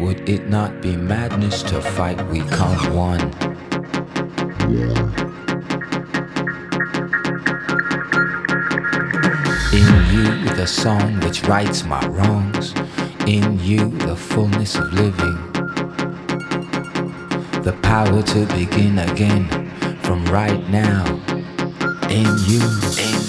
Would it not be madness to fight? We come one. In you, the song which rights my wrongs. In you, the fullness of living. The power to begin again from right now. In you, in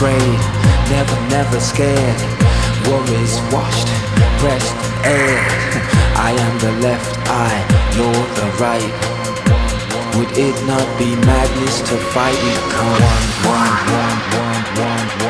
afraid, never, never scared. Worries washed, breast air. I am the left eye, you're the right. Would it not be madness to fight? Come one, one, one, one, one, one.